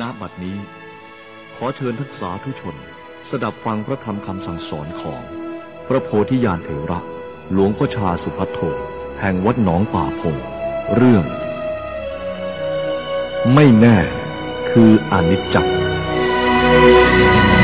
ณบัดนี้ ขอเชิญทักษาทุชน สดับฟังพระธรรมคำสั่งสอนของ พระโพธิญาณเถระ หลวงพ่อชาสุพัทโทแห่งวัดหนองป่าพง เรื่อง ไม่แน่คืออนิจจ์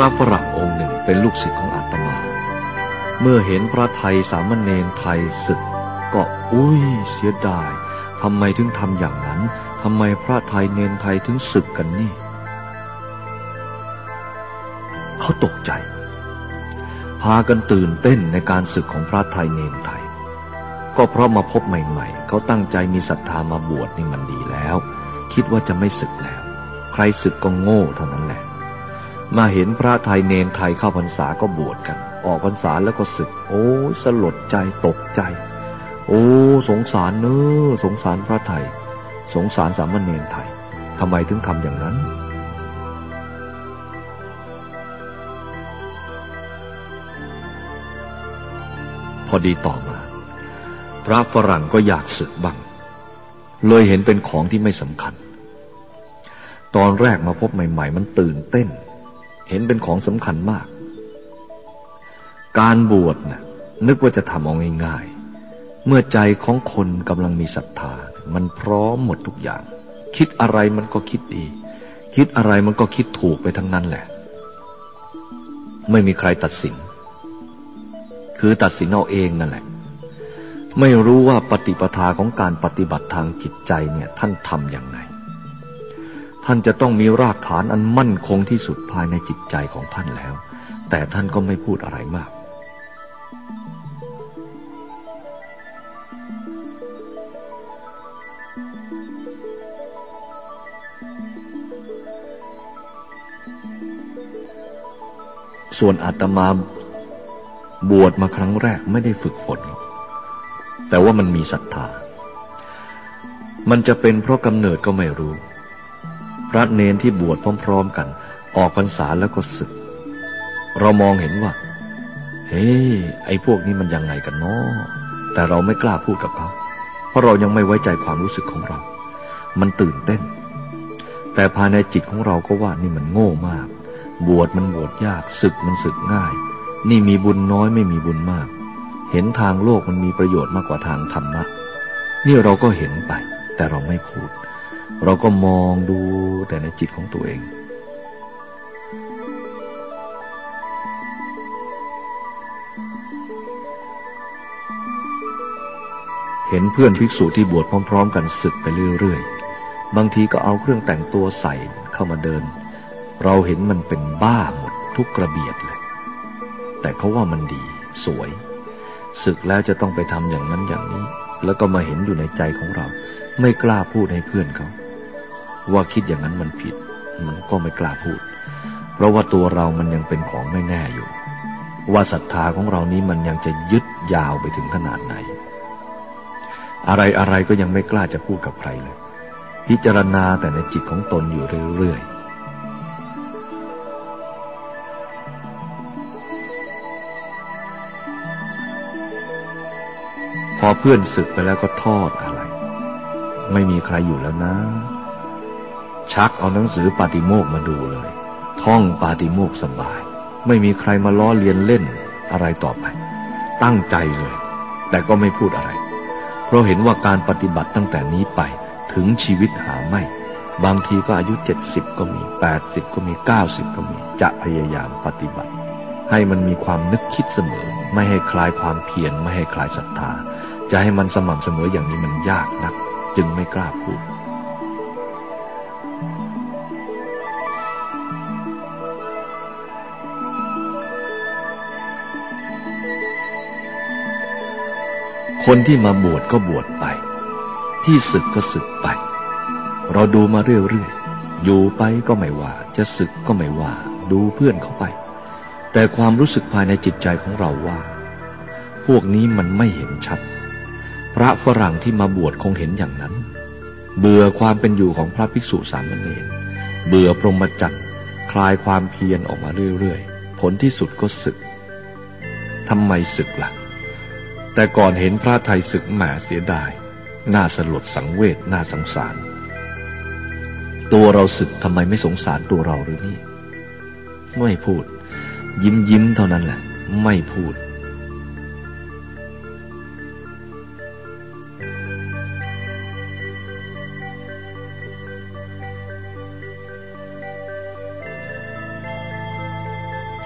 ระฝรั่งองค์หนึ่งเป็นลูกศิษย์ของอาตมา เมื่อเห็นพระไทยสามเณรไทยศึก ก็อุ้ยเสียดายทำไมถึงทำอย่างนั้นทำไมพระไทยเนนไทยถึงศึกกันนี่ เขาตกใจ พากันตื่นเต้นในการศึกของพระไทยเนนไทย ก็เพราะมาพบใหม่ ๆ เขาตั้งใจมีศรัทธามาบวชนี่มันดีแล้ว คิดว่าจะไม่ศึกแล้ว ใครศึกก็โง่เท่านั้นแหละ มาเห็นพระไทยเนนไทยเข้าพรรษาก็บวชกัน ออกพรรษาแล้วก็ศึก โอ้สลดใจตกใจ โอ้สงสารเนอสงสารพระไทย สงสารสามเณรไทยทำไมถึงทำอย่างนั้นพอดีต่อมา พระฝรั่งก็อยากศึกบ้างเลยเห็นเป็นของที่ไม่สำคัญ ตอนแรกมาพบใหม่ ๆ มันตื่นเต้น เห็นเป็นของสำคัญมาก การบวชนะ่ะนึกว่าจะทำเอาง่ายๆ เมื่อใจของคนกำลังมีศรัทธา มันพร้อมหมดทุกอย่าง คิดอะไรมันก็คิดดี คิดอะไรมันก็คิดถูกไปทั้งนั้นแหละ ไม่มีใครตัดสิน คือตัดสินเอาเองนั่นแหละ ไม่รู้ว่าปฏิปทาของการปฏิบัติทางจิตใจเนี่ย ท่านทำอย่างไง ท่านจะต้องมีรากฐานอันมั่นคงที่สุดภายในจิตใจของท่านแล้ว แต่ท่านก็ไม่พูดอะไรมากส่วนอาตมาบวชมาครั้งแรกไม่ได้ฝึกฝน แต่ว่ามันมีศรัทธา มันจะเป็นเพราะกำเนิดก็ไม่รู้ พระเนนที่บวชพร้อมๆกัน ออกพรรษาแล้วก็ศึก เรามองเห็นว่า เฮ้ไอ้พวกนี้มันยังไงกันเนาะแต่เราไม่กล้าพูดกับเขา เพราะเรายังไม่ไว้ใจความรู้สึกของเรา มันตื่นเต้น แต่ภายในจิตของเราก็ว่านี่มันโง่มาก บวชมันบวชยากศึกมันศึกง่าย นี่มีบุญน้อยไม่มีบุญมาก เห็นทางโลกมันมีประโยชน์มากกว่าทางธรรมะนี่เราก็เห็นไป แต่เราไม่พูด เราก็มองดูแต่ในจิตของตัวเอง เห็นเพื่อนภิกษุที่บวชพร้อม ๆ กันศึกไปเรื่อยๆ บางทีก็เอาเครื่องแต่งตัวใส่เข้ามาเดิน เราเห็นมันเป็นบ้าหมดทุกกระเบียดเลย แต่เขาว่ามันดีสวยศึกแล้วจะต้องไปทำอย่างนั้นอย่างนี้ แล้วก็มาเห็นอยู่ในใจของเรา ไม่กล้าพูดให้เพื่อนเขา ว่าคิดอย่างนั้นมันผิด มันก็ไม่กล้าพูด เพราะว่าตัวเรามันยังเป็นของไม่แน่อยู่ ว่าศรัทธาของเรานี้มันยังจะยึดยาวไปถึงขนาดไหน อะไรอะไรก็ยังไม่กล้าจะพูดกับใครเลย พิจารณาแต่ในจิตของตนอยู่เรื่อยๆพอเพื่อนศึกไปแล้วก็ทอดอะไร ไม่มีใครอยู่แล้วนะ ชักเอาหนังสือปาติโมกมาดูเลย ท่องปาติโมกสบาย ไม่มีใครมาล้อเลียนเล่นอะไรต่อไป ตั้งใจเลย แต่ก็ไม่พูดอะไร เพราะเห็นว่าการปฏิบัติตั้งแต่นี้ไปถึงชีวิตหาไม่ บางทีก็อายุเจ็ดสิบก็มีแปดสิบก็มีเก้าสิบก็มี จะพยายามปฏิบัติ ให้มันมีความนึกคิดเสมอ ไม่ให้คลายความเพียรไม่ให้คลายศรัทธา จะให้มันสม่ำเสมออย่างนี้มันยากนัก จึงไม่กล้าพูด คนที่มาบวชก็บวชไป ที่ศึกก็ศึกไป เราดูมาเรื่อยๆ อยู่ไปก็ไม่ว่า จะศึกก็ไม่ว่า ดูเพื่อนเขาไป แต่ความรู้สึกภายในจิตใจของเราว่า พวกนี้มันไม่เห็นชัด พระฝรั่งที่มาบวชคงเห็นอย่างนั้น เบื่อความเป็นอยู่ของพระภิกษุสามเณรเบื่อพรหมจรรย์คลายความเพียรออกมาเรื่อยๆ ผลที่สุดก็ศึกทำไมศึกละ่ะ แต่ก่อนเห็นพระไทยศึกแหมเสียดาย น่าสลดสังเวชน่าสงสาร ตัวเราศึกทำไมไม่สงสารตัวเราหรือนี่ ไม่พูด ยิ้มยิ้มเท่านั้นแหละ ไม่พูด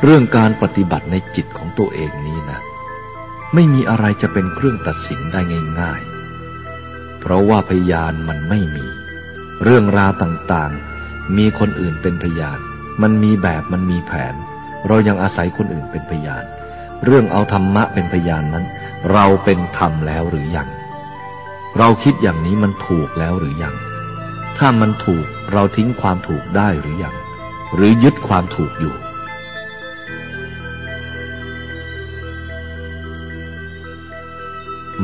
เรื่องการปฏิบัติในจิตของตัวเองนี้นะ ไม่มีอะไรจะเป็นเครื่องตัดสินได้ง่าย ๆ เพราะว่าพยานมันไม่มี เรื่องราวต่างๆ มีคนอื่นเป็นพยาน มันมีแบบมันมีแผน เรายังอาศัยคนอื่นเป็นพยาน เรื่องเอาธรรมะเป็นพยานนั้น เราเป็นธรรมแล้วหรือยัง เราคิดอย่างนี้มันถูกแล้วหรือยัง ถ้ามันถูกเราทิ้งความถูกได้หรือยัง หรือยึดความถูกอยู่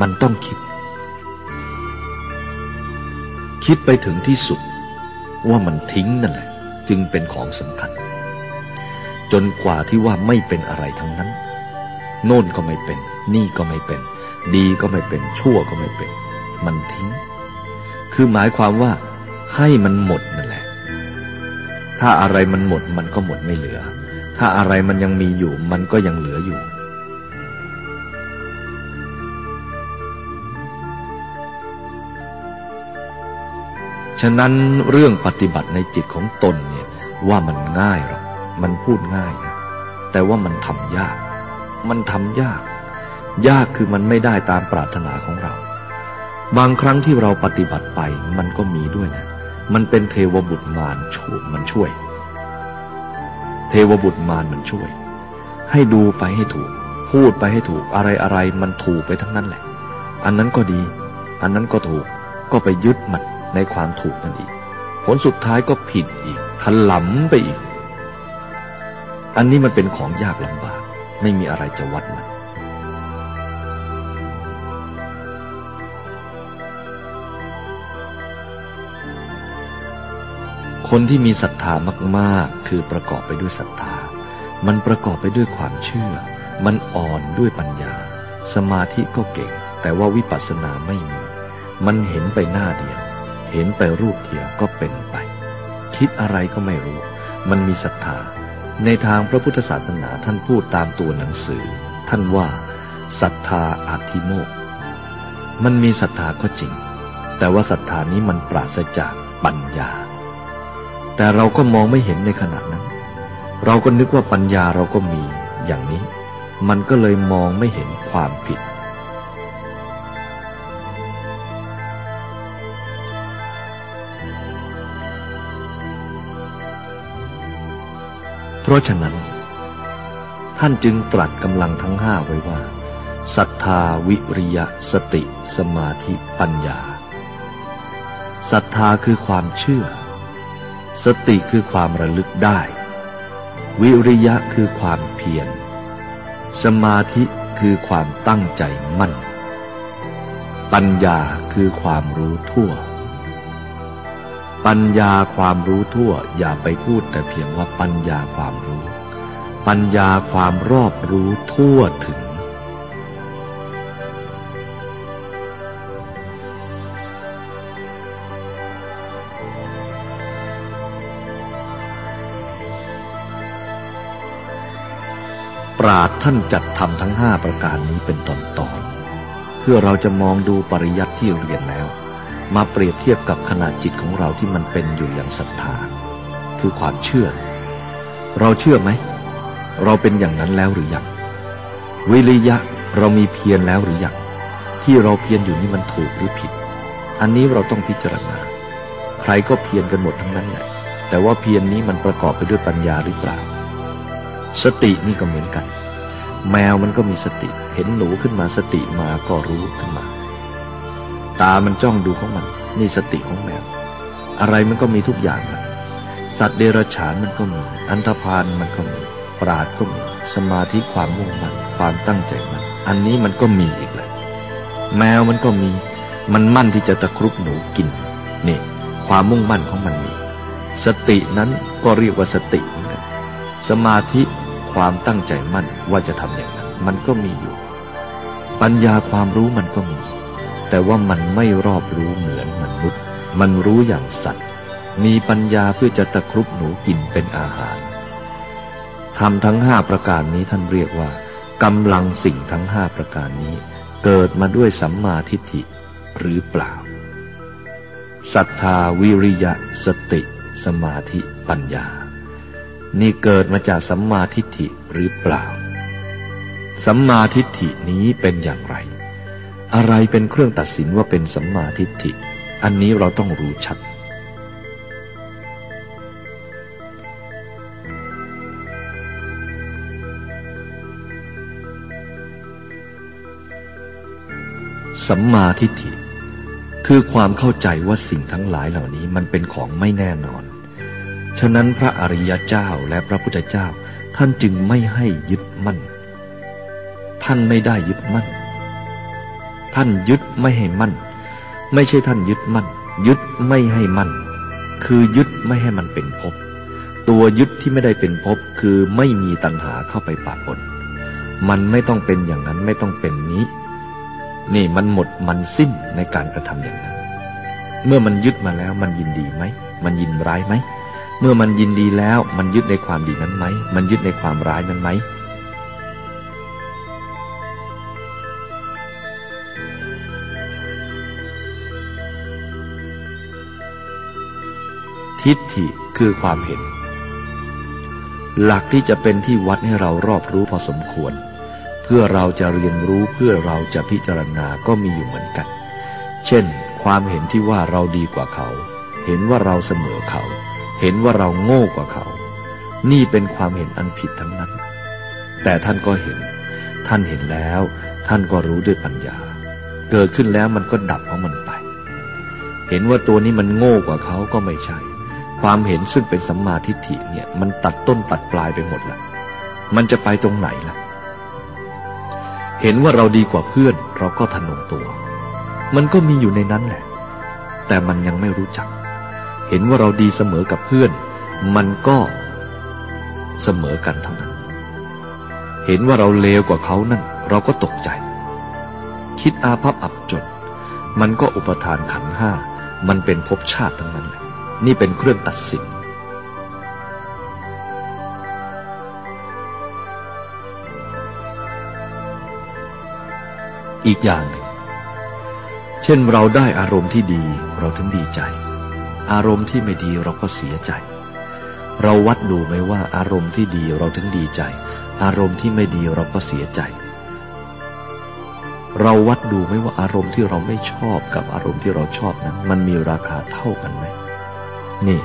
มันต้องคิด คิดไปถึงที่สุดว่ามันทิ้งนั่นแหละ จึงเป็นของสำคัญ จนกว่าที่ว่าไม่เป็นอะไรทั้งนั้น โน่นก็ไม่เป็น นี่ก็ไม่เป็น ดีก็ไม่เป็น ชั่วก็ไม่เป็น มันทิ้ง คือหมายความว่า ให้มันหมดนั่นแหละ ถ้าอะไรมันหมดมันก็หมดไม่เหลือ ถ้าอะไรมันยังมีอยู่ มันก็ยังเหลืออยู่ ฉะนั้นเรื่องปฏิบัติในจิตของตนเนี่ยว่ามันง่ายหรอกมันพูดง่ายนะแต่ว่ามันทำยาก มันทำยาก ยากคือมันไม่ได้ตามปรารถนาของเรา บางครั้งที่เราปฏิบัติไปมันก็มีด้วยนะ มันเป็นเทวบุตรมารช่วยมันช่วย เทวบุตรมารมันช่วย ให้ดูไปให้ถูก พูดไปให้ถูกอะไรอะไรมันถูกไปทั้งนั้นแหละ อันนั้นก็ดี อันนั้นก็ถูกก็ไปยึดมัน ในความถูกนั่นอีก ผลสุดท้ายก็ผิดอีกถลำไปอีก อันนี้มันเป็นของยากลำบาก ไม่มีอะไรจะวัดมันคนที่มีศรัทธามาก ๆ คือประกอบไปด้วยศรัทธา มันประกอบไปด้วยความเชื่อ มันอ่อนด้วยปัญญา สมาธิก็เก่ง แต่ว่าวิปัสสนาไม่มี มันเห็นไปหน้าเดียว เห็นไปรูปเดียวก็เป็นไป คิดอะไรก็ไม่รู้ มันมีศรัทธา ในทางพระพุทธศาสนาท่านพูดตามตัวหนังสือ ท่านว่าศรัทธาอาธิโมก มันมีศรัทธาก็จริง แต่ว่าศรัทธานี้มันปราศจากปัญญา แต่เราก็มองไม่เห็นในขณะนั้น เราก็นึกว่าปัญญาเราก็มีอย่างนี้ มันก็เลยมองไม่เห็นความผิด ราะฉะนั้น ท่านจึงตรัสกำลังทั้งห้าไว้ว่าศรัทธาวิริยะสติ สมาธิปัญญาศรัทธาคือความเชื่อ สติคือความระลึกได้ วิริยะคือความเพียรสมาธิคือความตั้งใจมั่น ปัญญาคือความรู้ทั่ว ปัญญาความรู้ทั่ว อย่าไปพูดแต่เพียงว่าปัญญาความรู้ ปัญญาความรอบรู้ทั่วถึง ปราดท่านจัดทำทั้งห้าประการนี้เป็นตอนตอนเพื่อเราจะมองดูปริยัติที่เรียนแล้ว มาเปรียบเทียบกับขนาดจิตของเราที่มันเป็นอยู่อย่างศรัทธา คือความเชื่อ เราเชื่อไหม เราเป็นอย่างนั้นแล้วหรือยังวิริยะเรามีเพียรแล้วหรือยังที่เราเพียรอยู่นี่มันถูกหรือผิด อันนี้เราต้องพิจารณา ใครก็เพียรกันหมดทั้งนั้นแหละแต่ว่าเพียรนนี้มันประกอบไปด้วยปัญญาหรือเปล่า สตินี่ก็เหมือนกัน แมวมันก็มีสติ เห็นหนูขึ้นมาสติมาก็รู้ขึ้นมา ตามันจ้องดูของมัน นี่สติของแมว อะไรมันก็มีทุกอย่างนะสัตว์เดรัจฉานมันก็มี อันธพาลมันก็มี ปราดก็มี สมาธิความมุ่งมั่นความตั้งใจมัน อันนี้มันก็มีอีกเลยแมวมันก็มี มันมั่นที่จะตะครุบหนูกินนี่ความมุ่งมั่นของมันมี สตินั้นก็เรียกว่าสติเหมือนกันสมาธิความตั้งใจมั่นว่าจะทำอย่างนั้น มันก็มีอยู่ ปัญญาความรู้มันก็มี แต่ว่ามันไม่รอบรู้เหมือนมนุษย์ มันรู้อย่างสัตว์ มีปัญญาเพื่อจะตะครุบหนูกินเป็นอาหารทำทั้งห้าประการนี้ท่านเรียกว่ากำลังสิ่งทั้งห้าประการนี้ เกิดมาด้วยสัมมาทิฏฐิหรือเปล่าศรัทธาวิริยะ สติ สมาธิปัญญา นี่เกิดมาจากสัมมาทิฏฐิหรือเปล่า สัมมาทิฏฐินี้เป็นอย่างไร อะไรเป็นเครื่องตัดสินว่าเป็นสัมมาทิฏฐิ อันนี้เราต้องรู้ชัด สัมมาทิฏฐิ คือความเข้าใจว่าสิ่งทั้งหลายเหล่านี้มันเป็นของไม่แน่นอน ฉะนั้นพระอริยเจ้าและพระพุทธเจ้าท่านจึงไม่ให้ยึดมั่น ท่านไม่ได้ยึดมั่น ท่านยึดไม่ให้มั่น ไม่ใช่ท่านยึดมั่น ยึดไม่ให้มั่น คือยึดไม่ให้มันเป็นภพ ตัวยึดที่ไม่ได้เป็นภพคือไม่มีตัณหาเข้าไปปะปน มันไม่ต้องเป็นอย่างนั้นไม่ต้องเป็นนี้ นี่มันหมดมันสิ้นในการกระทำอย่างนั้น เมื่อมันยึดมาแล้วมันยินดีไหม มันยินร้ายไหม เมื่อมันยินดีแล้วมันยึดในความดีนั้นไหม มันยึดในความร้ายนั้นไหม ทิฏฐิคือความเห็น หลักที่จะเป็นที่วัดให้เรารอบรู้พอสมควร เพื่อเราจะเรียนรู้เพื่อเราจะพิจารณาก็มีอยู่เหมือนกัน เช่น ความเห็นที่ว่าเราดีกว่าเขา เห็นว่าเราเสมอเขา เห็นว่าเราโง่กว่าเขา นี่เป็นความเห็นอันผิดทั้งนั้น แต่ท่านก็เห็น ท่านเห็นแล้ว ท่านก็รู้ด้วยปัญญา เกิดขึ้นแล้วมันก็ดับของมันไป เห็นว่าตัวนี้มันโง่กว่าเขาก็ไม่ใช่ ความเห็นซึ่งเป็นสัมมาทิฏฐิเนี่ย มันตัดต้นตัดปลายไปหมดละมันจะไปตรงไหนล่ะ เห็นว่าเราดีกว่าเพื่อน เราก็ทะนงตัว มันก็มีอยู่ในนั้นแหละ แต่มันยังไม่รู้จัก เห็นว่าเราดีเสมอกับเพื่อน มันก็เสมอกันเท่านั้น เห็นว่าเราเลวกว่าเขานั่น เราก็ตกใจ คิดอาภัพอับจนมันก็อุปทานขันห้า มันเป็นภพชาติทั้งนั้นแหละ นี่เป็นเครื่องตัดสินอีกอย่างหนึ่งเช่นเราได้อารมณ์ที่ดีเราถึงดีใจ อารมณ์ที่ไม่ดีเราก็เสียใจ เราวัดดูไหมว่าอารมณ์ที่ดีเราถึงดีใจ อารมณ์ที่ไม่ดีเราก็เสียใจ เราวัดดูไหมว่าอารมณ์ที่เราไม่ชอบกับอารมณ์ที่เราชอบนั้น มันมีราคาเท่ากันไหม นี่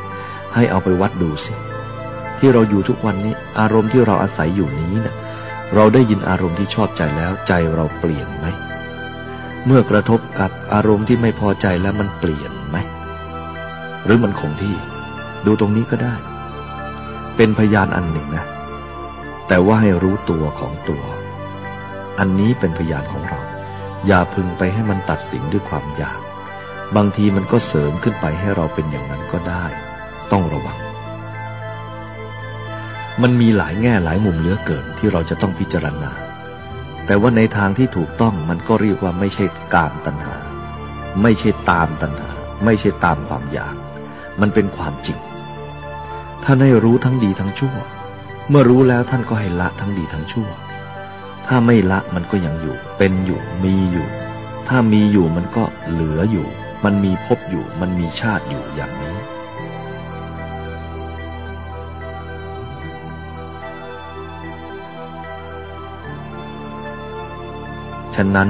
ให้เอาไปวัดดูสิ ที่เราอยู่ทุกวันนี้ อารมณ์ที่เราอาศัยอยู่นี้นะ่ะเราได้ยินอารมณ์ที่ชอบใจแล้วใจเราเปลี่ยนไหม เมื่อกระทบกับอารมณ์ที่ไม่พอใจแล้วมันเปลี่ยนไหม หรือมันคงที่ ดูตรงนี้ก็ได้ เป็นพยานอันหนึ่งนะ แต่ว่าให้รู้ตัวของตัว อันนี้เป็นพยานของเรา อย่าพึงไปให้มันตัดสินด้วยความอยาก บางทีมันก็เสริมขึ้นไปให้เราเป็นอย่างนั้นก็ได้ ต้องระวัง มันมีหลายแง่หลายมุมเหลือเกินที่เราจะต้องพิจารณา แต่ว่าในทางที่ถูกต้องมันก็เรียกว่าไม่ใช่กามตัณหา ไม่ใช่ตามตัณหา ไม่ใช่ตามความอยาก มันเป็นความจริง ท่านให้รู้ทั้งดีทั้งชั่ว เมื่อรู้แล้วท่านก็ให้ละทั้งดีทั้งชั่ว ถ้าไม่ละมันก็ยังอยู่ เป็นอยู่ มีอยู่ ถ้ามีอยู่มันก็เหลืออยู่ มันมีพบอยู่มันมีชาติอยู่อย่างนี้ ฉะนั้น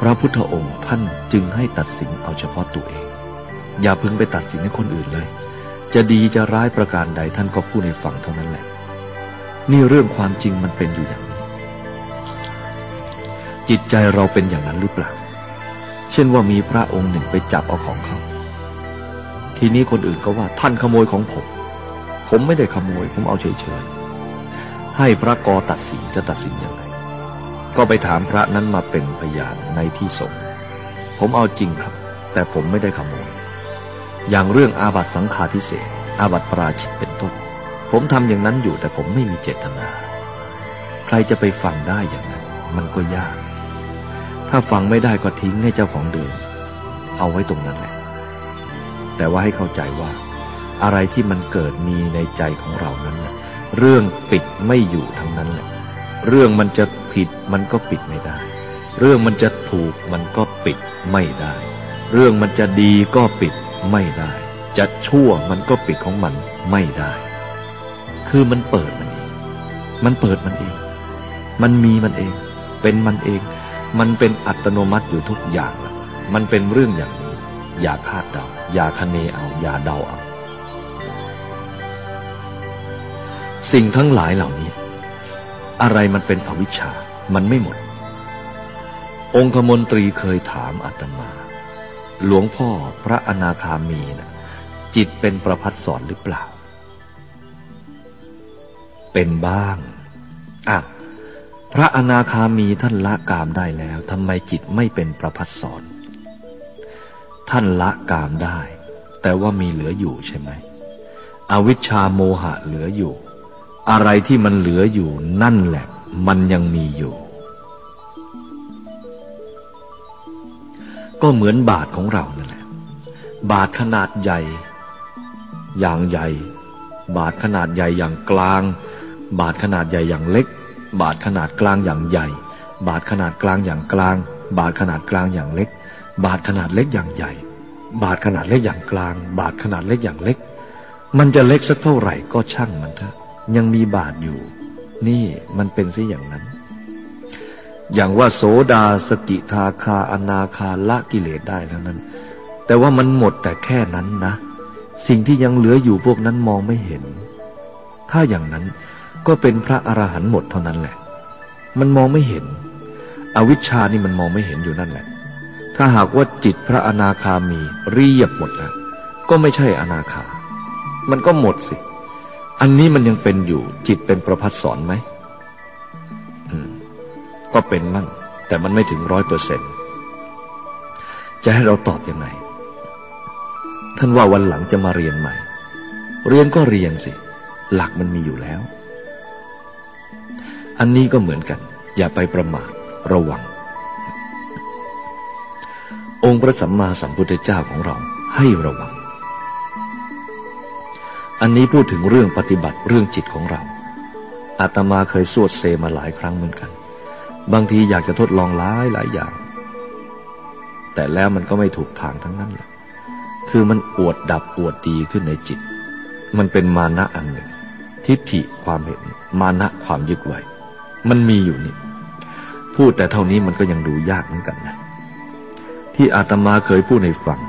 พระพุทธองค์ท่านจึงให้ตัดสินเอาเฉพาะตัวเอง อย่าพึงไปตัดสินให้คนอื่นเลย จะดีจะร้ายประการใดท่านก็พูดในฝั่งเท่านั้นแหละ นี่เรื่องความจริงมันเป็นอยู่อย่างนี้ จิตใจเราเป็นอย่างนั้นหรือเปล่า เช่นว่ามีพระองค์หนึ่งไปจับเอาของเขา ทีนี้คนอื่นก็ว่าท่านขโมยของผม ผมไม่ได้ขโมย ผมเอาเฉยๆ ให้พระกอตัดสินจะตัดสินยังไง ก็ไปถามพระนั้นมาเป็นพยานในที่สงผมเอาจริงครับ แต่ผมไม่ได้ขโมย อย่างเรื่องอาบัตสังฆาทิเศษอาบัตปราชิกเป็นต้น ผมทำอย่างนั้นอยู่แต่ผมไม่มีเจตนา ใครจะไปฟังได้อย่างนั้น มันก็ยาก ถ้าฟังไม่ได้ก็ทิ้งให้เจ้าของเดิม เอาไว้ตรงนั้นแหละ แต่ว่าให้เข้าใจว่า อะไรที่มันเกิดมีในใจของเรานั้นนะเรื่องปิดไม่อยู่ทั้งนั้นแหละ เรื่องมันจะผิดมันก็ปิดไม่ได้ เรื่องมันจะถูกมันก็ปิดไม่ได้ เรื่องมันจะดีก็ปิดไม่ได้ จะชั่วมันก็ปิดของมันไม่ได้ คือมันเปิดมันเอง มันเปิดมันเอง มันมีมันเอง เป็นมันเอง มันเป็นอัตโนมัติอยู่ทุกอย่าง มันเป็นเรื่องอย่างนี้ อย่าคาดเดา อย่าคเนเอา อย่าเดาเอา สิ่งทั้งหลายเหล่านี้ อะไรมันเป็นอวิชชา มันไม่หมด องคมนตรีเคยถามอาตมา หลวงพ่อพระอนาคามีนะจิตเป็นประพัดสอนหรือเปล่า เป็นบ้างอะ พระอนาคามีท่านละกามได้แล้วทำไมจิตไม่เป็นประพัดสอนท่านละกามได้ แต่ว่ามีเหลืออยู่ใช่ไหม อวิชชาโมหะเหลืออยู่ อะไรที่มันเหลืออยู่นั่นแหละ มันยังมีอยู่ ก็เหมือนบาทของเรานั่นแหละ บาทขนาดใหญ่ อย่างใหญ่ บาทขนาดใหญ่อย่างกลาง บาทขนาดใหญ่อย่างเล็ก บาทขนาดกลางอย่างใหญ่ บาทขนาดกลางอย่างกลาง บาทขนาดกลางอย่างเล็ก บาทขนาดเล็กอย่างใหญ่ บาทขนาดเล็กอย่างกลาง บาทขนาดเล็กอย่างเล็ก มันจะเล็กสักเท่าไหร่ก็ช่างมันเถอะยังมีบาทอยู่ นี่มันเป็นสิอย่างนั้น อย่างว่าโสดาสกิทาคาอนาคาละกิเลสได้แล้วนั้น แต่ว่ามันหมดแต่แค่นั้นนะ สิ่งที่ยังเหลืออยู่พวกนั้นมองไม่เห็น ถ้าอย่างนั้น ก็เป็นพระอรหันต์หมดเท่านั้นแหละ มันมองไม่เห็น อวิชชานี่มันมองไม่เห็นอยู่นั่นแหละ ถ้าหากว่าจิตพระอนาคามีเรียบหมดแล้วก็ไม่ใช่อนาคา มันก็หมดสิ อันนี้มันยังเป็นอยู่ จิตเป็นประพัดสอนไหมมก็เป็นมั่ง แต่มันไม่ถึงร้อยเปอร์เซ็นต์จะให้เราตอบอยังไง ท่านว่าวันหลังจะมาเรียนใหม่ เรียนก็เรียนสิ หลักมันมีอยู่แล้ว อันนี้ก็เหมือนกัน อย่าไปประมาทระวัง องค์พระสัมมาสัมพุทธเจ้าของเราให้ระวัง อันนี้พูดถึงเรื่องปฏิบัติเรื่องจิตของเรา อาตมาเคยสวดเซมาหลายครั้งเหมือนกัน บางทีอยากจะทดลองหลายหลายอย่าง แต่แล้วมันก็ไม่ถูกทางทั้งนั้นแหละคือมันอวดดับอวดดีขึ้นในจิต มันเป็นมานะอันหนึ่ง ทิฏฐิความเห็น มานะความยึดไว้ มันมีอยู่นี่ พูดแต่เท่านี้มันก็ยังดูยากเหมือนกันนะ ที่อาตมาเคยพูดในฟัง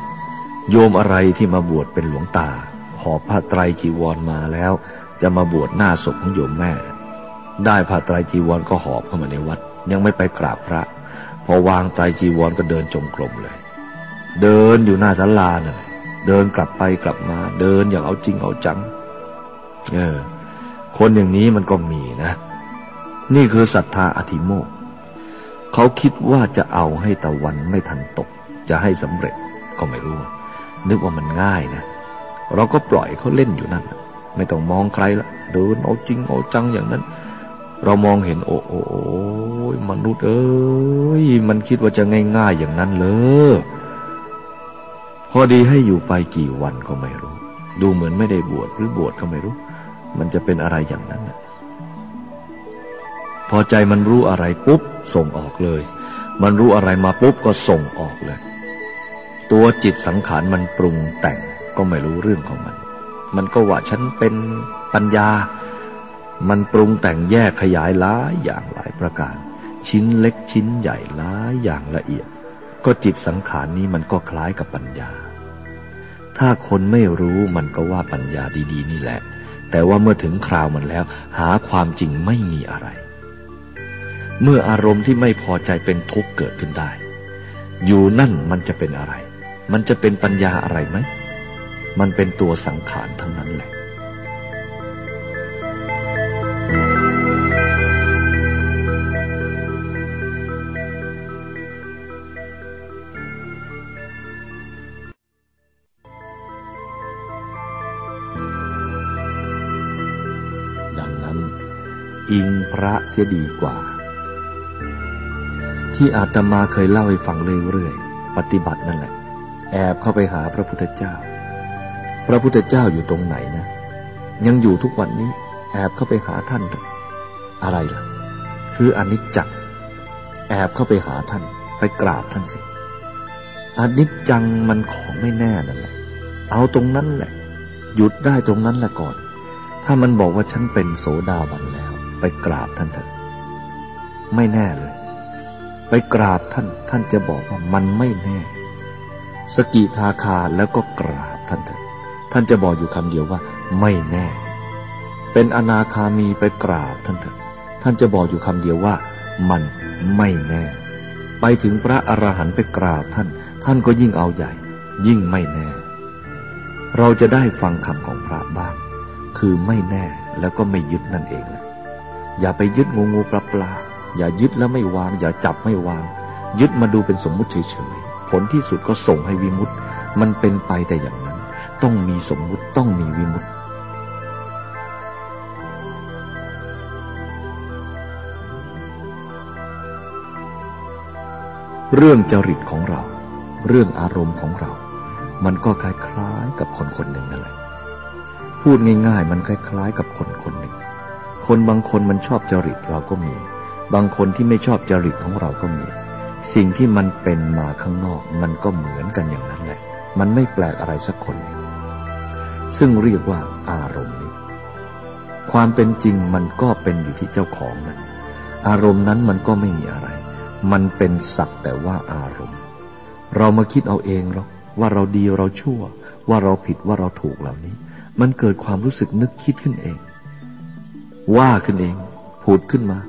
โยมอะไรที่มาบวชเป็นหลวงตา หอบผ้าไตรจีวรมาแล้ว จะมาบวชหน้าศพของโยมแม่ ได้ผ้าไตรจีวรก็หอบเข้ามาในวัด ยังไม่ไปกราบพระ พอวางไตรจีวรก็เดินจงกรมเลย เดินอยู่หน้าศาลาเน่ยเดินกลับไปกลับมา เดินอย่างเอาจริงเอาจัง เออ คนอย่างนี้มันก็มีนะ นี่คือศรัทธาอธิโมก เขาคิดว่าจะเอาให้ตะวันไม่ทันตก จะให้สำเร็จก็ไม่รู้ นึกว่ามันง่ายนะ เราก็ปล่อยเขาเล่นอยู่นั่น ไม่ต้องมองใครละเดินเอาจริงเอาจังอย่างนั้น เรามองเห็นโอ้โอ้มนุษย์เอ้ยมันคิดว่าจะง่าย ๆ อย่างนั้นเลยพอดีให้อยู่ไปกี่วันก็ไม่รู้ ดูเหมือนไม่ได้บวชหรือบวชก็ไม่รู้ มันจะเป็นอะไรอย่างนั้นนะ พอใจมันรู้อะไรปุ๊บส่งออกเลย มันรู้อะไรมาปุ๊บก็ส่งออกเลย ตัวจิตสังขารมันปรุงแต่งก็ไม่รู้เรื่องของมัน มันก็ว่าฉันเป็นปัญญา มันปรุงแต่งแยกขยายหลายอย่างหลายประการ ชิ้นเล็กชิ้นใหญ่หลายอย่างละเอียด ก็จิตสังขารนี้มันก็คล้ายกับปัญญา ถ้าคนไม่รู้มันก็ว่าปัญญาดี ๆ นี่แหละ แต่ว่าเมื่อถึงคราวมันแล้ว หาความจริงไม่มีอะไร เมื่ออารมณ์ที่ไม่พอใจเป็นทุกข์เกิดขึ้นได้ อยู่นั่นมันจะเป็นอะไร มันจะเป็นปัญญาอะไรไหม มันเป็นตัวสังขารทั้งนั้นแหละดังนั้นอิงพระเสียดีกว่า ที่อาตมาเคยเล่าให้ฟังเรื่อยๆ ปฏิบัตินั่นแหละ แอบเข้าไปหาพระพุทธเจ้า พระพุทธเจ้าอยู่ตรงไหนนะ ยังอยู่ทุกวันนี้ แอบเข้าไปหาท่าน อะไรล่ะ คืออนิจจัง แอบเข้าไปหาท่าน ไปกราบท่านสิ อนิจจังมันของไม่แน่นั่นแหละ เอาตรงนั้นแหละ หยุดได้ตรงนั้นแหละก่อน ถ้ามันบอกว่าฉันเป็นโสดาบันแล้ว ไปกราบท่านเถอะ ไม่แน่เลย ไปกราบท่านท่านจะบอกว่ามันไม่แน่ สกิทาคาแล้วก็กราบท่านเถอะท่านจะบอกอยู่คำเดียวว่า ไม่แน่ เป็นอนาคามีไปกราบท่านเถอะท่านจะบอกอยู่คำเดียวว่า มันไม่แน่ ไปถึงพระอรหันต์ไปกราบท่าน ท่านก็ยิ่งเอาใหญ่ ยิ่งไม่แน่ เราจะได้ฟังคำของพระบ้าง คือไม่แน่แล้วก็ไม่ยึดนั่นเองแหละอย่าไปยึดงูงูปลาปลา อย่ายึดแล้วไม่วาง อย่าจับไม่วาง ยึดมาดูเป็นสมมุติเฉยๆ ผลที่สุดก็ส่งให้วิมุตต์มันเป็นไปแต่อย่างนั้น ต้องมีสมมุติต้องมีวิมุตต์เรื่องจริตของเรา เรื่องอารมณ์ของเรา มันก็คล้ายๆกับคนคนหนึ่งนั่นแหละ พูดง่ายๆ มันคล้ายๆกับคนคนหนึ่ง คนบางคนมันชอบจริตเราก็มี บางคนที่ไม่ชอบจริตของเราก็มี สิ่งที่มันเป็นมาข้างนอก มันก็เหมือนกันอย่างนั้นแหละ มันไม่แปลกอะไรสักคน ซึ่งเรียกว่าอารมณ์นี้ ความเป็นจริงมันก็เป็นอยู่ที่เจ้าของนะอารมณ์นั้นมันก็ไม่มีอะไร มันเป็นสักแต่ว่าอารมณ์ เรามาคิดเอาเองหรอกว่าเราดีเราชั่ว ว่าเราผิดว่าเราถูกเหล่านี้ มันเกิดความรู้สึกนึกคิดขึ้นเอง ว่าขึ้นเอง พูดขึ้นมา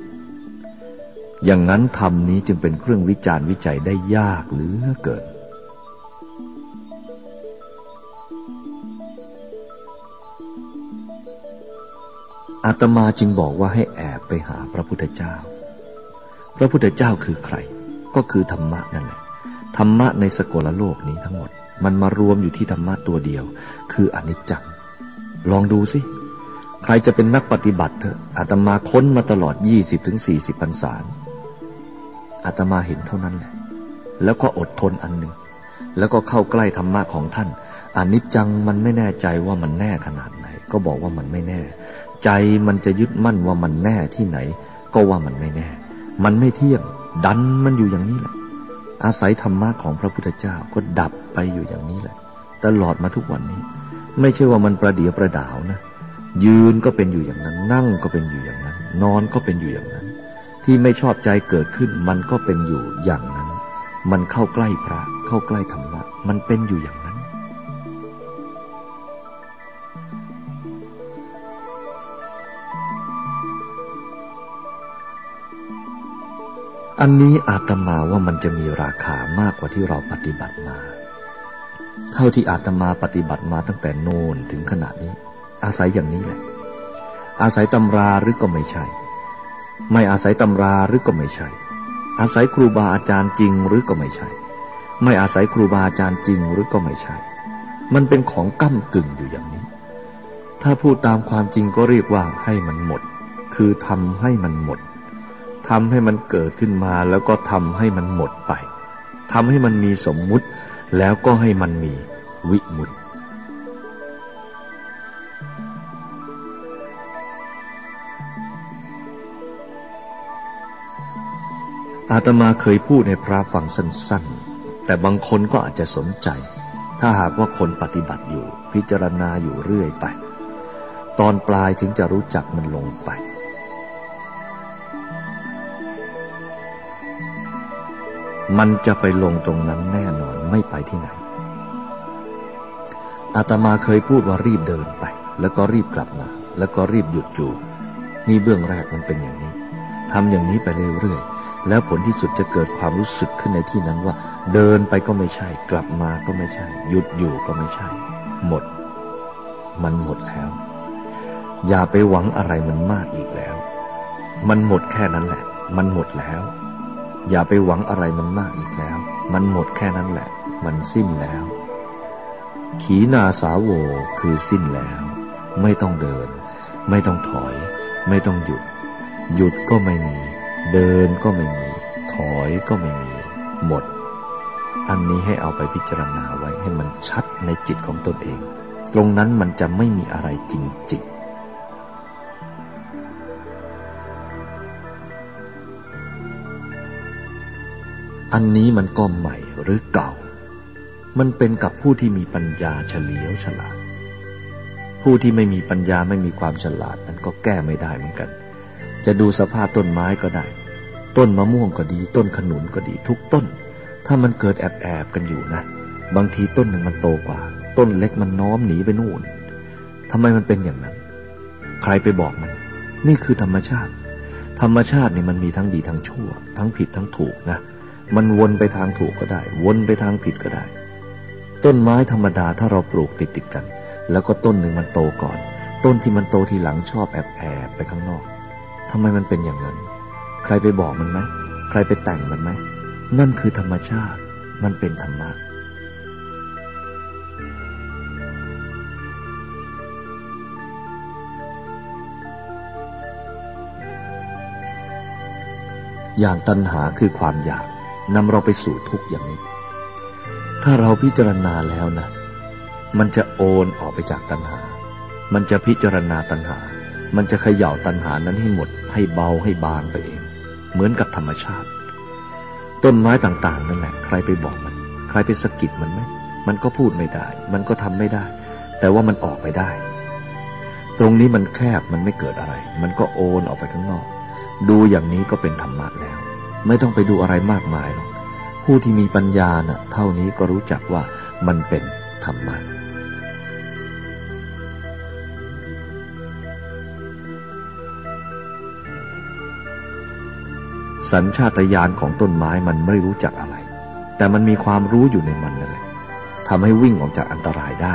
อย่างนั้นธรรมนี้จึงเป็นเครื่องวิจารณ์วิจัยได้ยากเหลือเกิน อาตมาจึงบอกว่าให้แอบไปหาพระพุทธเจ้า พระพุทธเจ้าคือใคร ก็คือธรรมะนั่นแหละ ธรรมะในสกลโลกนี้ทั้งหมด มันมารวมอยู่ที่ธรรมะตัวเดียว คืออนิจจัง ลองดูสิใครจะเป็นนักปฏิบัติเถอะอาตมาค้นมาตลอด 20-40ถึงพรรษา อาตมาเห็นเท่านั้นแหละ แล้วก็อดทนอันหนึ่ง แล้วก็เข้าใกล้ธรรมะของท่านอนิจจังมันไม่แน่ใจว่ามันแน่ขนาดไหน ก็บอกว่ามันไม่แน่ ใจมันจะยึดมั่นว่ามันแน่ที่ไหน ก็ว่ามันไม่แน่ มันไม่เที่ยง ดันมันอยู่อย่างนี้แหละ อาศัยธรรมะของพระพุทธเจ้าก็ดับไปอยู่อย่างนี้แหละ ตลอดมาทุกวันนี้ ไม่ใช่ว่ามันประเดียวประดาวนะ ยืนก็เป็นอยู่อย่างนั้น นั่งก็เป็นอยู่อย่างนั้น นอนก็เป็นอยู่อย่างนั้น ที่ไม่ชอบใจเกิดขึ้นมันก็เป็นอยู่อย่างนั้น มันเข้าใกล้พระ เข้าใกล้ธรรมะ มันเป็นอยู่อย่างนั้น อันนี้อาตมาว่ามันจะมีราคามากกว่าที่เราปฏิบัติมา เท่าที่อาตมาปฏิบัติมาตั้งแต่โน่นถึงขณะนี้ อาศัยอย่างนี้แหละ อาศัยตำราหรือก็ไม่ใช่ ไม่อาศัยตำราหรือก็ไม่ใช่ อาศัยครูบาอาจารย์จริงหรือก็ไม่ใช่ ไม่อาศัยครูบาอาจารย์จริงหรือก็ไม่ใช่ มันเป็นของก้ากึ่งอยู่อย่างนี้ ถ้าพูดตามความจริงก็เรียกว่าให้มันหมด คือทำให้มันหมดทำให้มันเกิดขึ้นมาแล้วก็ทำให้มันหมดไปทำให้มันมีสมมุติ แล้วก็ให้มันมีวิมุต อาตมาเคยพูดให้พระฟังสั้นๆ แต่บางคนก็อาจจะสนใจ ถ้าหากว่าคนปฏิบัติอยู่ พิจารณาอยู่เรื่อยไป ตอนปลายถึงจะรู้จักมันลงไป มันจะไปลงตรงนั้นแน่นอนไม่ไปที่ไหน อาตมาเคยพูดว่ารีบเดินไป แล้วก็รีบกลับมา แล้วก็รีบหยุดอยู่ นี่เบื้องแรกมันเป็นอย่างนี้ทำอย่างนี้ไปเรื่อยๆ แล้วผลที่สุดจะเกิดความรู้สึกขึ้นในที่นั้นว่า เดินไปก็ไม่ใช่ กลับมาก็ไม่ใช่ หยุดอยู่ก็ไม่ใช่ หมด มันหมดแล้ว อย่าไปหวังอะไรมันมากอีกแล้ว มันหมดแค่นั้นแหละ มันหมดแล้ว อย่าไปหวังอะไรมันมากอีกแล้ว มันหมดแค่นั้นแหละ มันสิ้นแล้ว ขีนาสาโวคือสิ้นแล้ว ไม่ต้องเดิน ไม่ต้องถอย ไม่ต้องหยุด หยุดก็ไม่มี เดินก็ไม่มี ถอยก็ไม่มี หมด อันนี้ให้เอาไปพิจารณาไว้ให้มันชัดในจิตของตนเอง ตรงนั้นมันจะไม่มีอะไรจริงๆอันนี้มันก็ใหม่หรือเก่า มันเป็นกับผู้ที่มีปัญญาเฉลียวฉลาด ผู้ที่ไม่มีปัญญาไม่มีความฉลาดนั้นก็แก้ไม่ได้เหมือนกัน จะดูสภาพต้นไม้ก็ได้ ต้นมะม่วงก็ดี ต้นขนุนก็ดีทุกต้น ถ้ามันเกิดแอบแอบกันอยู่นะ บางทีต้นหนึ่งมันโตกว่า ต้นเล็กมันน้อมหนีไปนู่นทำไมมันเป็นอย่างนั้น ใครไปบอกมัน นี่คือธรรมชาติ ธรรมชาตินี่มันมีทั้งดีทั้งชั่ว ทั้งผิดทั้งถูกนะ มันวนไปทางถูกก็ได้ วนไปทางผิดก็ได้ ต้นไม้ธรรมดาถ้าเราปลูกติดติดกัน แล้วก็ต้นหนึ่งมันโตก่อน ต้นที่มันโตทีหลังชอบแอบแอบไปข้างนอก ทำไมมันเป็นอย่างนั้น ใครไปบอกมันไหมใครไปแต่งมันไหมนั่นคือธรรมชาติ มันเป็นธรรมะอย่างตัณหาคือความอยากนำเราไปสู่ทุกข์อย่างนี้ ถ้าเราพิจารณาแล้วนะ มันจะโอนออกไปจากตัณหา มันจะพิจารณาตัณหา มันจะเขย่าตัณหานั้นให้หมด ให้เบาให้บางไปเอง เหมือนกับธรรมชาติ ต้นไม้ต่างๆนั่นแหละใครไปบอกมัน ใครไปสะกิดมันไหมมันก็พูดไม่ได้ มันก็ทำไม่ได้ แต่ว่ามันออกไปได้ ตรงนี้มันแคบมันไม่เกิดอะไร มันก็โอนออกไปข้างนอก ดูอย่างนี้ก็เป็นธรรมะแล้ว ไม่ต้องไปดูอะไรมากมายหรอกผู้ที่มีปัญญานะ่ะ เท่านี้ก็รู้จักว่ามันเป็นธรรมะ สัญชาตญาณของต้นไม้มันไม่รู้จักอะไร แต่มันมีความรู้อยู่ในมันนั่นแหละทำให้วิ่งออกจากอันตรายได้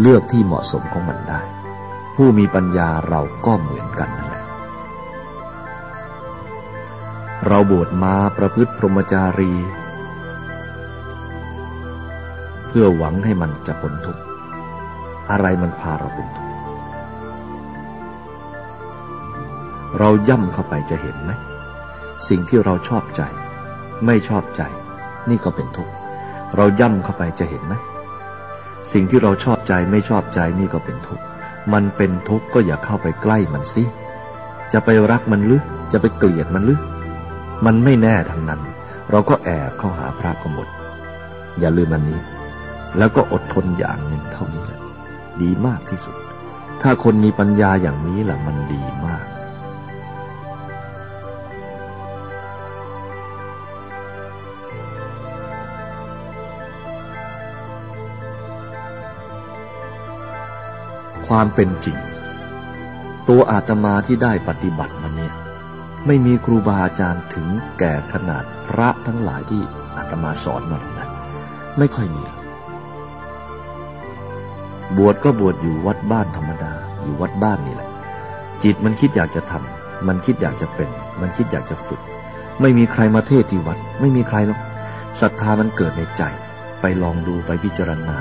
เลือกที่เหมาะสมของมันได้ ผู้มีปัญญาเราก็เหมือนกันนั่นแหละ เราบวชมาประพฤติพรหมจารี เพื่อหวังให้มันจะพ้นทุกข์อะไรมันพาเราเป็นทุกข์เราย่ำเข้าไปจะเห็นไหม สิ่งที่เราชอบใจ ไม่ชอบใจ นี่ก็เป็นทุกข์ เราย่ำเข้าไปจะเห็นไหมสิ่งที่เราชอบใจไม่ชอบใจนี่ก็เป็นทุกข์ มันเป็นทุกข์ก็อย่าเข้าไปใกล้มันสิจะไปรักมันหรือจะไปเกลียดมันหรือมันไม่แน่ทางนั้น เราก็แอบเข้าหาพระก็หมดอย่าลืมมันนี้ แล้วก็อดทนอย่างหนึ่งเท่านี้แหละดีมากที่สุด ถ้าคนมีปัญญาอย่างนี้แหละมันดีมาก ความเป็นจริง ตัวอาตมาที่ได้ปฏิบัติมาเนี่ย ไม่มีครูบาอาจารย์ถึงแก่ขนาดพระทั้งหลายที่อาตมาสอนมาหรอกนะไม่ค่อยมี บวชก็บวชอยู่วัดบ้านธรรมดา อยู่วัดบ้านนี่แหละ จิตมันคิดอยากจะทำมันคิดอยากจะเป็น มันคิดอยากจะฝึก ไม่มีใครมาเทศที่วัด ไม่มีใครหรอกศรัทธามันเกิดในใจ ไปลองดูไปพิจารณา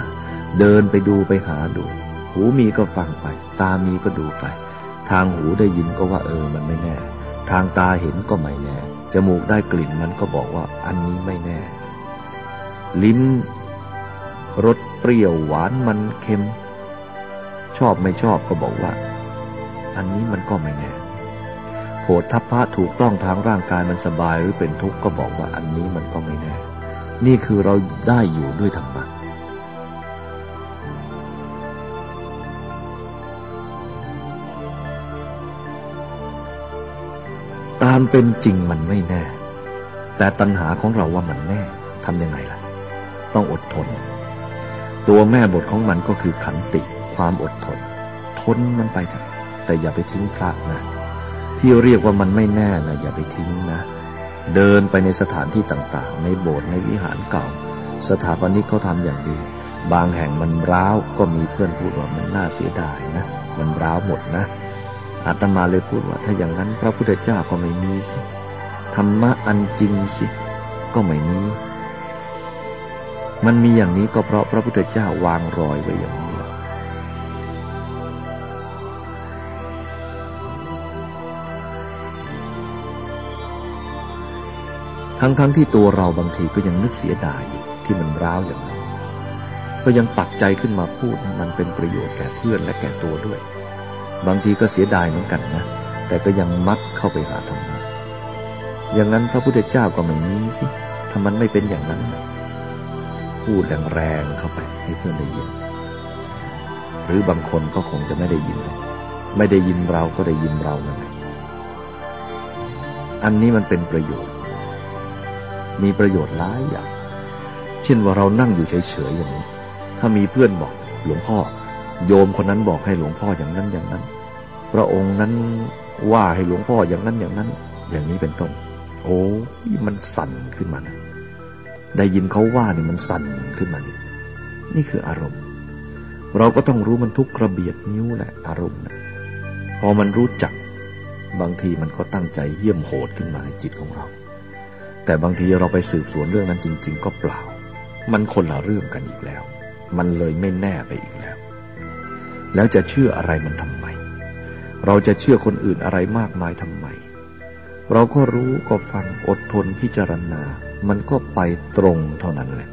เดินไปดูไปหาดู หูมีก็ฟังไป ตามีก็ดูไป ทางหูได้ยินก็ว่าเออมันไม่แน่ ทางตาเห็นก็ไม่แน่ จมูกได้กลิ่นมันก็บอกว่าอันนี้ไม่แน่ ลิ้นรสเปรี้ยวหวานมันเค็ม ชอบไม่ชอบก็บอกว่า อันนี้มันก็ไม่แน่พผฏทัพพะถูกต้องทางร่างกายมันสบายหรือเป็นทุกข์ก็บอกว่าอันนี้มันก็ไม่แน่ นี่คือเราได้อยู่ด้วยธรรมะ ตามเป็นจริงมันไม่แน่ แต่ตัณหาของเราว่ามันแน่ทำยังไงล่ะ ต้องอดทน ตัวแม่บทของมันก็คือขันติ ความอดทน ทนมันไปเถอะแต่อย่าไปทิ้งพระนะที่เรียกว่ามันไม่แน่นะอย่าไปทิ้งนะ เดินไปในสถานที่ต่างๆ ในโบสถ์ในวิหารเก่า สถาปนิกเขาทำอย่างดี บางแห่งมันร้าวก็มีเพื่อนพูดว่ามันน่าเสียดายนะ มันร้าวหมดนะ อาตมาเลยพูดว่า ถ้าอย่างนั้นพระพุทธเจ้าก็ไม่มีสิธรรมะอันจริงสิ ก็ไม่มี มันมีอย่างนี้ก็เพราะพระพุทธเจ้าวางรอยไว้อย่างนี้ ทั้งๆทที่ตัวเราบางทีก็ยังนึกเสียดายอยู่ที่มันร้าวอย่างนั้น ก็ยังปักใจขึ้นมาพูดมันเป็นประโยชน์แก่เพื่อนและแก่ตัวด้วย บางทีก็เสียดายเหมือนกันนะ แต่ก็ยังมักเข้าไปหาธรรมะอย่างนั้นพระพุทธเจ้าก็ไม่มีสิถ้ามันไม่เป็นอย่างนั้น พูดแรงๆเข้าไปให้เพื่อนได้ยิน หรือบางคนก็คงจะไม่ได้ยิน ไม่ได้ยินเราก็ได้ยินเรานั่นแหละอันนี้มันเป็นประโยชน์ มีประโยชน์หลายอย่าง เช่นว่าเรานั่งอยู่เฉยๆอย่างนี้ ถ้ามีเพื่อนบอกหลวงพ่อ โยมคนนั้นบอกให้หลวงพ่ออย่างนั้นอย่างนั้น พระองค์นั้นว่าให้หลวงพ่ออย่างนั้นอย่างนั้น อย่างนี้เป็นต้น โอ้มันสั่นขึ้นมานะได้ยินเขาว่านี่มันสั่นขึ้นมานี่นี่คืออารมณ์ เราก็ต้องรู้มันทุกกระเบียดนิ้วแหละอารมณ์นะพอมันรู้จักบางทีมันก็ตั้งใจเยี่ยมโหดขึ้นมาในจิตของเรา แต่บางทีเราไปสืบสวนเรื่องนั้นจริง ๆ ก็เปล่า มันคนละเรื่องกันอีกแล้ว มันเลยไม่แน่ไปอีกแล้ว แล้วจะเชื่ออะไรมันทำไม เราจะเชื่อคนอื่นอะไรมากมายทำไม เราก็รู้ก็ฟังอดทนพิจารณา มันก็ไปตรงเท่านั้นแหละ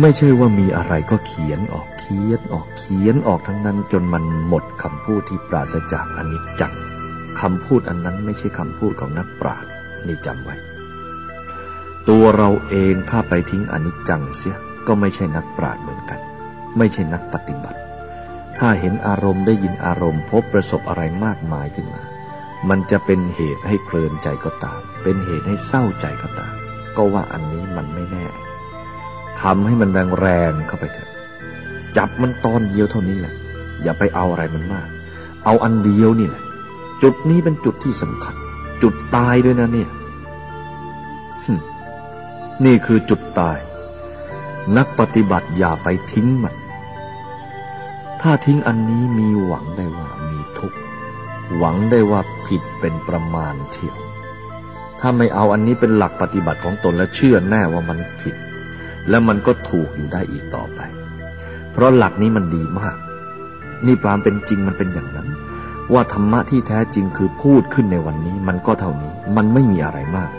ไม่ใช่ว่ามีอะไรก็เขียนออกเขียนออกเขียนออกทั้งนั้น จนมันหมดคำพูดที่ปราศจากอนิจจังคำพูดอันนั้นไม่ใช่คำพูดของนักปราชญ์ นี่จำไว้ ตัวเราเองถ้าไปทิ้งอนิจจังเสียก็ไม่ใช่นักปราชญ์เหมือนกัน ไม่ใช่นักปฏิบัติ ถ้าเห็นอารมณ์ได้ยินอารมณ์ พบประสบอะไรมากมายขึ้นมา มันจะเป็นเหตุให้เพลินใจก็ตาม เป็นเหตุให้เศร้าใจก็ตาม ก็ว่าอันนี้มันไม่แน่ทำให้มันแรงๆเข้าไปเถอะ จับมันตอนเดียวเท่านี้แหละ อย่าไปเอาอะไรมันมาก เอาอันเดียวนี่แหละ จุดนี้เป็นจุดที่สำคัญ จุดตายด้วยนะเนี่ย นี่คือจุดตาย นักปฏิบัติอย่าไปทิ้งมัน ถ้าทิ้งอันนี้มีหวังได้ว่ามีทุกข์ หวังได้ว่าผิดเป็นประมาณเที่ยว ถ้าไม่เอาอันนี้เป็นหลักปฏิบัติของตนและเชื่อแน่ว่ามันผิด แล้วมันก็ถูกอยู่ได้อีกต่อไป เพราะหลักนี้มันดีมาก นี่ความเป็นจริงมันเป็นอย่างนั้น ว่าธรรมะที่แท้จริงคือพูดขึ้นในวันนี้มันก็เท่านี้ มันไม่มีอะไรมาก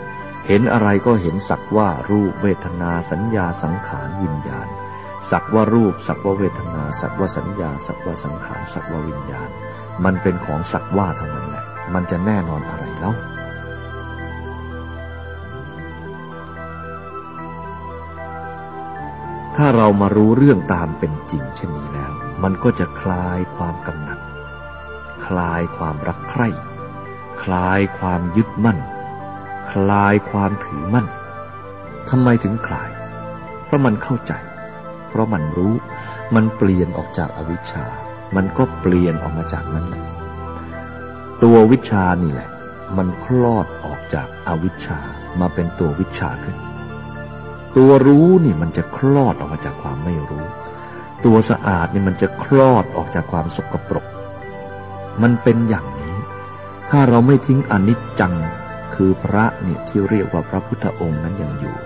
เห็นอะไรก็เห็นสักว่ารูปเวทนาสัญญาสังขารวิญญาณ สักว่ารูป สักว่าเวทนา สักว่าสัญญา สักว่าสังขารสักว่าวิญญาณ มันเป็นของสักว่าเท่านั้นแหละ มันจะแน่นอนอะไรเล่าถ้าเรามารู้เรื่องตามเป็นจริงเช่นนี้แล้ว มันก็จะคลายความกำหนัด คลายความรักใคร่ คลายความยึดมั่น คลายความถือมั่นทำไมถึงคลาย เพราะมันเข้าใจ เพราะมันรู้ มันเปลี่ยนออกจากอวิชชา มันก็เปลี่ยนออกมาจากนั้นแหละ ตัววิชานี่แหละ มันคลอดออกจากอวิชชามาเป็นตัววิชาขึ้น ตัวรู้นี่มันจะคลอดออกมาจากความไม่รู้ ตัวสะอาดนี่มันจะคลอดออกจากความสกปรก มันเป็นอย่างนี้ ถ้าเราไม่ทิ้งอนิจจัง คือพระเนี่ยที่เรียกว่าพระพุทธองค์นั้นยังอยู่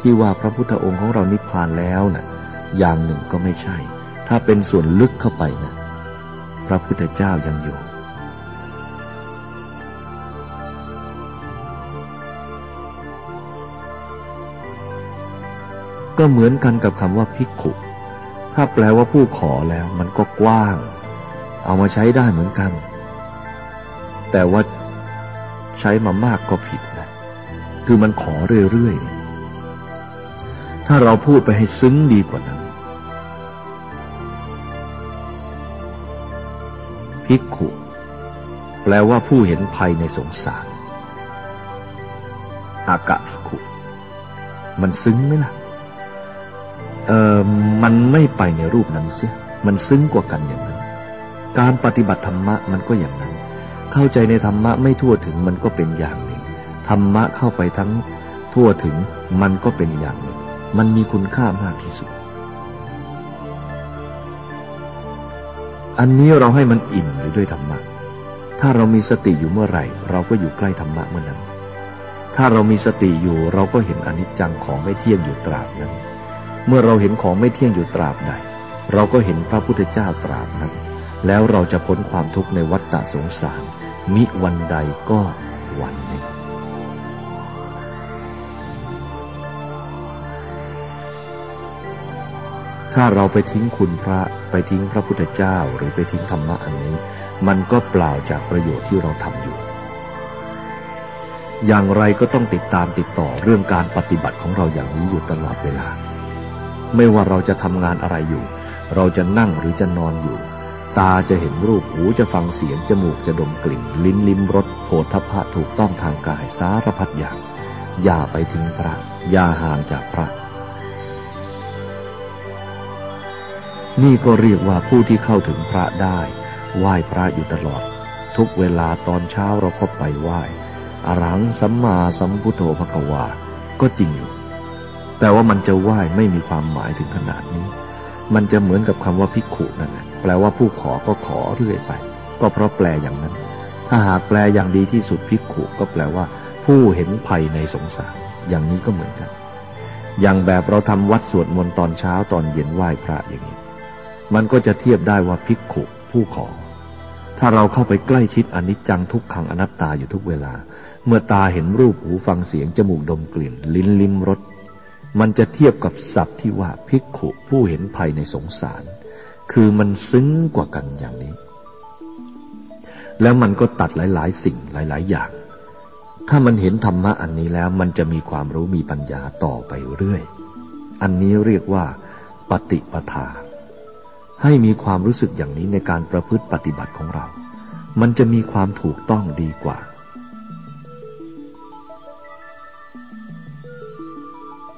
ที่ว่าพระพุทธองค์ของเรานิพพานแล้วนะ่ะ อย่างหนึ่งก็ไม่ใช่ ถ้าเป็นส่วนลึกเข้าไปนะพระพุทธเจ้ายังอยู่ก็เหมือนกันกับคำว่าภิกขุ ถ้าแปลว่าผู้ขอแล้วมันก็กว้าง เอามาใช้ได้เหมือนกัน แต่ว่าใช้มามากก็ผิดนะ คือมันขอเรื่อยๆ ถ้าเราพูดไปให้ซึ้งดีกว่านั้น ภิกขุแปลว่าผู้เห็นภัยในสงสาร อากะภิกขุ มันซึ้งไหมล่ะ เออมันไม่ไปในรูปนั้นเสีย มันซึ้งกว่ากันอย่างนั้น การปฏิบัติธรรมะมันก็อย่างนั้น เข้าใจในธรรมะไม่ทั่วถึงมันก็เป็นอย่างหนึ่ง ธรรมะเข้าไปทั้งทั่วถึงมันก็เป็นอย่างหนึ่ง มันมีคุณค่ามากที่สุด อันนี้เราให้มันอิ่มอยู่ด้วยธรรมะ ถ้าเรามีสติอยู่เมื่อไหร่ เราก็อยู่ใกล้ธรรมะเมื่อนั้น ถ้าเรามีสติอยู่เราก็เห็นอนิจจังของไม่เที่ยงอยู่ตราบนั้น เมื่อเราเห็นของไม่เที่ยงอยู่ตราบใดเราก็เห็นพระพุทธเจ้าตราบนั้น แล้วเราจะพ้นความทุกข์ในวัฏฏะสงสาร มิวันใดก็วันหนึ่งถ้าเราไปทิ้งคุณพระไปทิ้งพระพุทธเจ้าหรือไปทิ้งธรรมะอันนี้ มันก็เปล่าจากประโยชน์ที่เราทำอยู่ อย่างไรก็ต้องติดตามติดต่อเรื่องการปฏิบัติของเราอย่างนี้อยู่ตลอดเวลา ไม่ว่าเราจะทำงานอะไรอยู่ เราจะนั่งหรือจะนอนอยู่ ตาจะเห็นรูปหูจะฟังเสียง จมูกจะดมกลิ่น ลิ้นลิ้มรสโผฏฐพะถูกต้องทางกายสารพัดอย่าง อย่าไปทิ้งพระ อย่าห่างจากพระ นี่ก็เรียกว่าผู้ที่เข้าถึงพระได้ ไหว้พระอยู่ตลอด ทุกเวลาตอนเช้าเราก็ไปไหว้อารังสัมมาสัมพุทโธพระวา ก็จริงอยู่ แต่ว่ามันจะไหว้ไม่มีความหมายถึงขนาดนี้ มันจะเหมือนกับคำว่าพิกขุนั่นแหละแปลว่าผู้ขอก็ขอเรื่อยไป ก็เพราะแปลอย่างนั้น ถ้าหากแปลอย่างดีที่สุดพิกขุก็แปลว่า ผู้เห็นภัยในสงสาร อย่างนี้ก็เหมือนกัน อย่างแบบเราทำวัดสวดมนต์ตอนเช้าตอนเย็นไหว้พระอย่างนี้ มันก็จะเทียบได้ว่าภิกขุผู้ขอ ถ้าเราเข้าไปใกล้ชิดอนิจจังทุกขังอนัตตาอยู่ทุกเวลา เมื่อตาเห็นรูปหูฟังเสียงจมูกดมกลิ่น ลิ้นลิ้มรส มันจะเทียบกับศัพท์ที่ว่าภิกขุผู้เห็นภัยในสงสาร คือมันซึ้งกว่ากันอย่างนี้ แล้วมันก็ตัดหลาย ๆ สิ่งหลาย ๆ อย่าง ถ้ามันเห็นธรรมะอันนี้แล้วมันจะมีความรู้มีปัญญาต่อไปเรื่อย อันนี้เรียกว่า ปฏิปทา ให้มีความรู้สึกอย่างนี้ในการประพฤติปฏิบัติของเรา มันจะมีความถูกต้องดีกว่า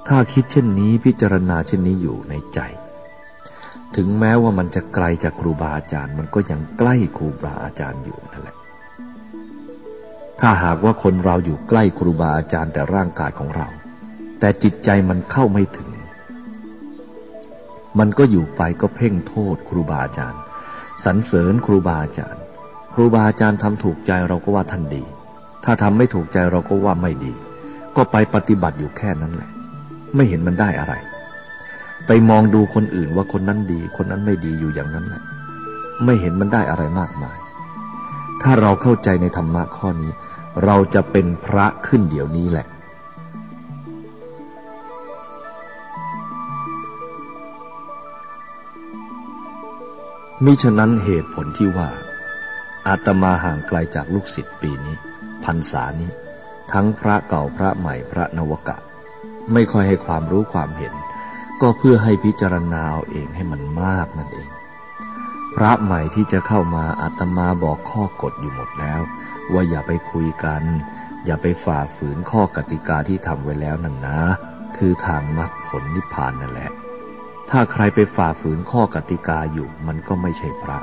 ถ้าคิดเช่นนี้พิจารณาเช่นนี้อยู่ในใจ ถึงแม้ว่ามันจะไกลจากครูบาอาจารย์ มันก็ยังใกล้ครูบาอาจารย์อยู่นั่นแหละ ถ้าหากว่าคนเราอยู่ใกล้ครูบาอาจารย์แต่ร่างกายของเรา แต่จิตใจมันเข้าไม่ถึง มันก็อยู่ไปก็เพ่งโทษครูบาอาจารย์สรรเสริญครูบาอาจารย์ ครูบาอาจารย์ทำถูกใจเราก็ว่าท่านดี ถ้าทำไม่ถูกใจเราก็ว่าไม่ดี ก็ไปปฏิบัติอยู่แค่นั้นแหละ ไม่เห็นมันได้อะไร ไปมองดูคนอื่นว่าคนนั้นดี คนนั้นไม่ดีอยู่อย่างนั้นแหละไม่เห็นมันได้อะไรมากมาย ถ้าเราเข้าใจในธรรมะข้อนี้ เราจะเป็นพระขึ้นเดี๋ยวนี้แหละมิฉะนั้นเหตุผลที่ว่า อาตมาห่างไกลาจากลูกศิษย์ปีนี้พรรษานี้ ทั้งพระเก่าพระใหม่พระนวกะ ไม่ค่อยให้ความรู้ความเห็น ก็เพื่อให้พิจารณาเอาเองให้มันมากนั่นเอง พระใหม่ที่จะเข้ามาอาตมาบอกข้อกฎอยู่หมดแล้ว ว่าอย่าไปคุยกัน อย่าไปฝ่าฝืนข้อกติกาที่ทำไว้แล้วนั่นนะ คือทางมรรคผลนิพพานนั่นแหละ ถ้าใครไปฝ่าฝืนข้อกติกาอยู่มันก็ไม่ใช่พระ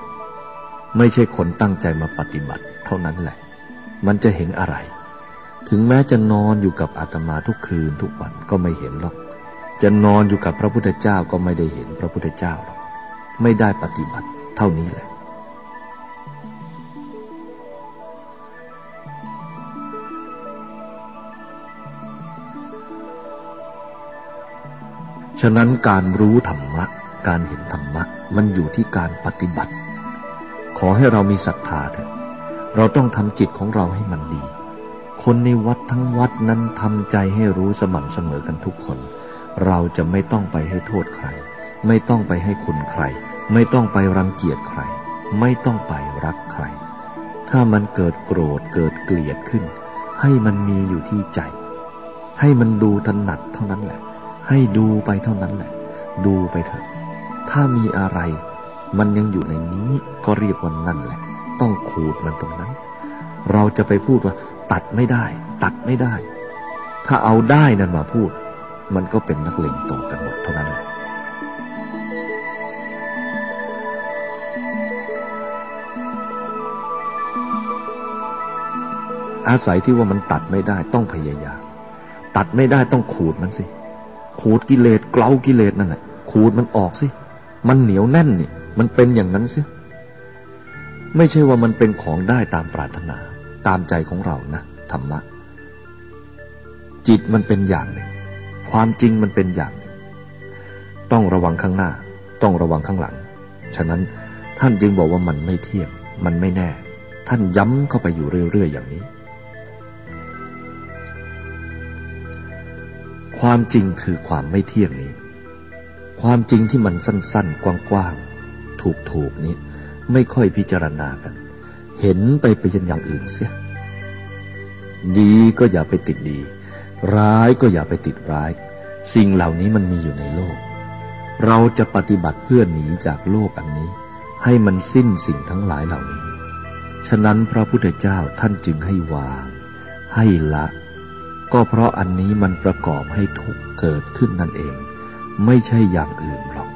ไม่ใช่คนตั้งใจมาปฏิบัติ เท่านั้นแหละ มันจะเห็นอะไร ถึงแม้จะนอนอยู่กับอาตมาทุกคืนทุกวันก็ไม่เห็นหรอก จะนอนอยู่กับพระพุทธเจ้าก็ไม่ได้เห็นพระพุทธเจ้าหรอก ไม่ได้ปฏิบัติเท่านี้แหละฉะนั้นการรู้ธรรมะ การเห็นธรรมะ มันอยู่ที่การปฏิบัติ ขอให้เรามีศรัทธาเถอะ เราต้องทำจิตของเราให้มันดี คนในวัดทั้งวัดนั้นทำใจให้รู้สม่ำเสมอกันทุกคน เราจะไม่ต้องไปให้โทษใคร ไม่ต้องไปให้คุณใคร ไม่ต้องไปรังเกียจใคร ไม่ต้องไปรักใคร ถ้ามันเกิดโกรธเกิดเกลียดขึ้น ให้มันมีอยู่ที่ใจ ให้มันดูถนัดเท่านั้นแหละ ให้ดูไปเท่านั้นแหละ ดูไปเถอะ ถ้ามีอะไร มันยังอยู่ในนี้ก็เรียกว่านั่นแหละ ต้องขูดมันตรงนั้น เราจะไปพูดว่า ตัดไม่ได้ ตัดไม่ได้ ถ้าเอาได้นั่นมาพูด มันก็เป็นนักเลงโตกันหมดเท่านั้นแหละอาศัยที่ว่ามันตัดไม่ได้ต้องพยายามตัดไม่ได้ต้องขูดมันสิ ขูดกิเลสเกลากิเลสนั่นแหละขูดมันออกสิ มันเหนียวแน่นนี่ มันเป็นอย่างนั้นสิ ไม่ใช่ว่ามันเป็นของได้ตามปรารถนา ตามใจของเรานะธรรมะ จิตมันเป็นอย่างหนึ่ง ความจริงมันเป็นอย่างหนึ่ง ต้องระวังข้างหน้า ต้องระวังข้างหลัง ฉะนั้นท่านจึงบอกว่ามันไม่เที่ยงมันไม่แน่ ท่านย้ำเข้าไปอยู่เรื่อยๆอย่างนี้ ความจริงคือความไม่เที่ยงนี้ ความจริงที่มันสั้นๆ กว้างๆ ถูกๆนี้ ไม่ค่อยพิจารณากัน เห็นไปเป็นอย่างอื่นเสีย ดีก็อย่าไปติดดี ร้ายก็อย่าไปติดร้าย สิ่งเหล่านี้มันมีอยู่ในโลก เราจะปฏิบัติเพื่อหนีจากโลกอันนี้ ให้มันสิ้นสิ่งทั้งหลายเหล่านี้ ฉะนั้นพระพุทธเจ้าท่านจึงให้วาง ให้ละ ก็เพราะอันนี้มันประกอบให้ทุกเกิดขึ้นนั่นเอง ไม่ใช่อย่างอื่นหรอก